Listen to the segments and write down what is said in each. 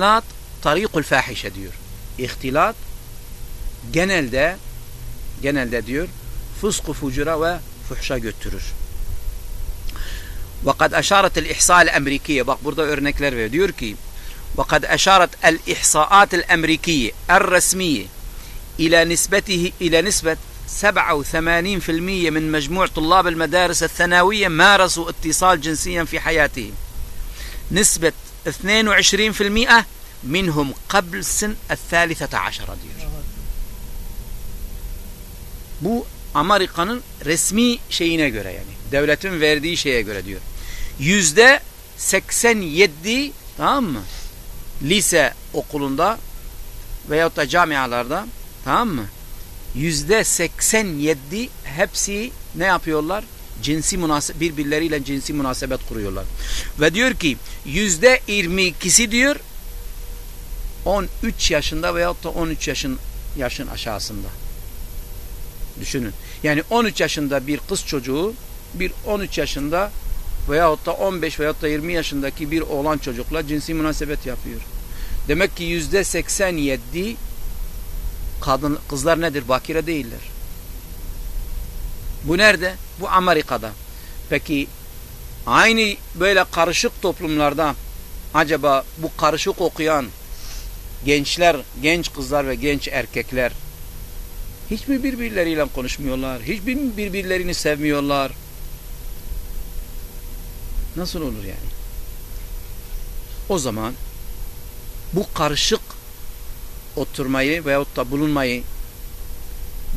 ihtilat tarikul fahişe diyor. İhtilat genelde genelde diyor fısku fucura ve fuhşa götürür. وقد أشارت الإحصاء الأمريكية bak burada örnekler veriyor. Diyor وقد أشارت الإحصاءات الأمريكية الرسمية إلى نسبته إلى نسبة 87% من مجموع طلاب المدارس الثانوية مارسوا اتصال جنسيا في حياتهم نسبة 22% منهم قبل سن الثالثة عشر diyor. Bu Amerika'nın resmi şeyine göre yani. Devletin verdiği şeye göre diyor. Yüzde 87 tamam mı? Lise okulunda veyahut da camialarda tamam mı? Yüzde 87 hepsi ne yapıyorlar? Cinsi birbirleriyle cinsi münasebet kuruyorlar. Ve diyor ki yüzde 22'si diyor 13 yaşında veyahut da 13 yaşın yaşın aşağısında. Düşünün. Yani 13 yaşında bir kız çocuğu bir 13 yaşında veyahut da 15 veyahut da 20 yaşındaki bir oğlan çocukla cinsi münasebet yapıyor. Demek ki yüzde 87 kadın kızlar nedir? Bakire değiller. Bu nerede? Bu Amerika'da. Peki aynı böyle karışık toplumlarda acaba bu karışık okuyan gençler, genç kızlar ve genç erkekler hiç mi birbirleriyle konuşmuyorlar? Hiç mi birbirlerini sevmiyorlar? Nasıl olur yani? O zaman bu karışık oturmayı veyahut da bulunmayı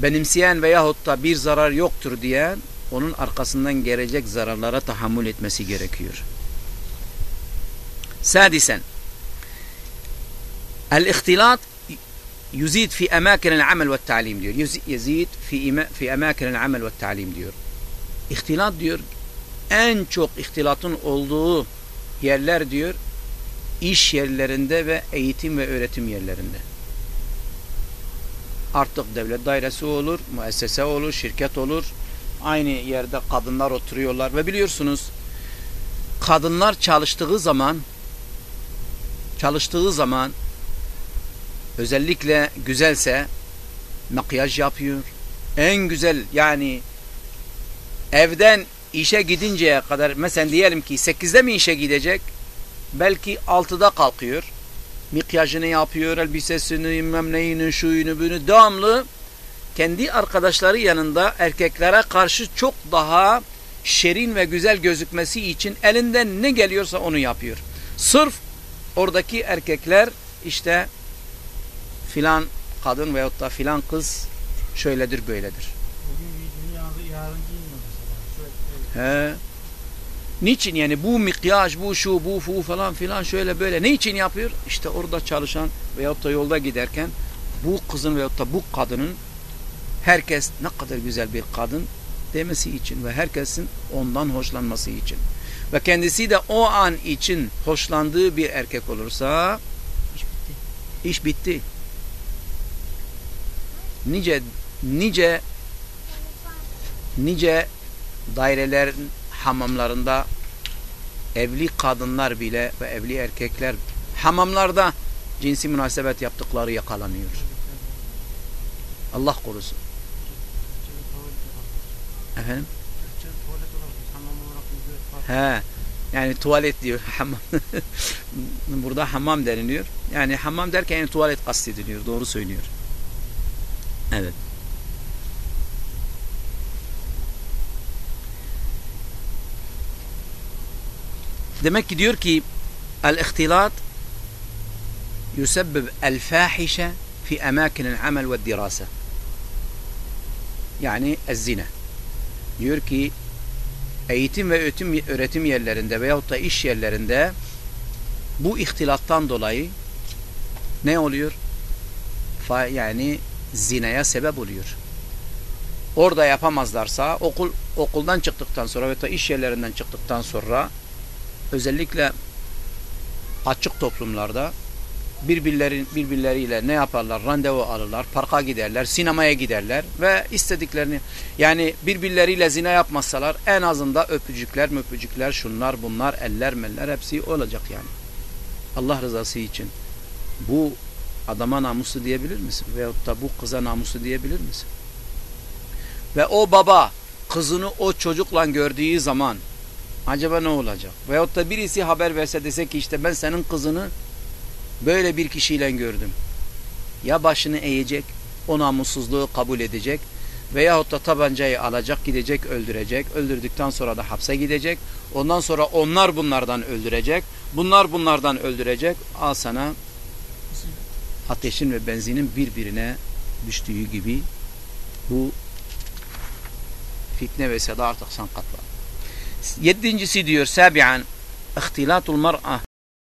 benimseyen veyahut da bir zarar yoktur diyen onun arkasından gelecek zararlara tahammül etmesi gerekiyor. Sadisen El-ihtilat yuzid fi emakinel amel ve ta'lim diyor. Yuzid fi, fi emakinel amel ve ta'lim diyor. İhtilat diyor en çok ihtilatın olduğu yerler diyor iş yerlerinde ve eğitim ve öğretim yerlerinde. Artık devlet dairesi olur, müessese olur, şirket olur. Aynı yerde kadınlar oturuyorlar ve biliyorsunuz kadınlar çalıştığı zaman çalıştığı zaman özellikle güzelse makyaj yapıyor. En güzel yani evden işe gidinceye kadar mesela diyelim ki 8'de mi işe gidecek? Belki 6'da kalkıyor. Mikyajını yapıyor, elbisesini, bilmem neyini, şuyunu, bunu devamlı kendi arkadaşları yanında erkeklere karşı çok daha şerin ve güzel gözükmesi için elinden ne geliyorsa onu yapıyor. Sırf oradaki erkekler işte filan kadın veyahut da filan kız şöyledir böyledir. Bugün yarın, yarın giymiyor mesela. Şöyle, He. Niçin yani bu mikyaj, bu şu, bu fu falan filan şöyle böyle. Ne için yapıyor? İşte orada çalışan veyahut da yolda giderken bu kızın veyahut da bu kadının herkes ne kadar güzel bir kadın demesi için ve herkesin ondan hoşlanması için. Ve kendisi de o an için hoşlandığı bir erkek olursa iş bitti. iş bitti. Nice nice nice dairelerin hamamlarında evli kadınlar bile ve evli erkekler hamamlarda cinsi münasebet yaptıkları yakalanıyor. Allah korusun. Efendim? He. Yani tuvalet diyor. Hamam. Burada hamam deniliyor. Yani hamam derken yani tuvalet kastediliyor. Doğru söylüyor. Evet. Demek ki diyor ki el-ihtilat yusebbib el-fahişe fi emakinil amel ve dirasa. Yani ezzine. Diyor ki eğitim ve öğretim, öğretim yerlerinde veyahut da iş yerlerinde bu ihtilattan dolayı ne oluyor? Fa, yani zinaya sebep oluyor. Orada yapamazlarsa okul okuldan çıktıktan sonra veya iş yerlerinden çıktıktan sonra özellikle açık toplumlarda birbirleri, birbirleriyle ne yaparlar? Randevu alırlar, parka giderler, sinemaya giderler ve istediklerini yani birbirleriyle zina yapmazsalar en azında öpücükler, möpücükler, şunlar, bunlar, eller, meller hepsi olacak yani. Allah rızası için. bu adama namuslu diyebilir misin? Veyahut da bu kıza namuslu diyebilir misin? Ve o baba kızını o çocukla gördüğü zaman acaba ne olacak? Veyahut da birisi haber verse dese ki işte ben senin kızını böyle bir kişiyle gördüm. Ya başını eğecek, o namussuzluğu kabul edecek veyahut da tabancayı alacak, gidecek, öldürecek. Öldürdükten sonra da hapse gidecek. Ondan sonra onlar bunlardan öldürecek. Bunlar bunlardan öldürecek. Al sana ateşin ve benzinin birbirine düştüğü gibi bu fitne ve seda artık sen katlan. يدنجسي ديور سابعا اختلاط المرأة.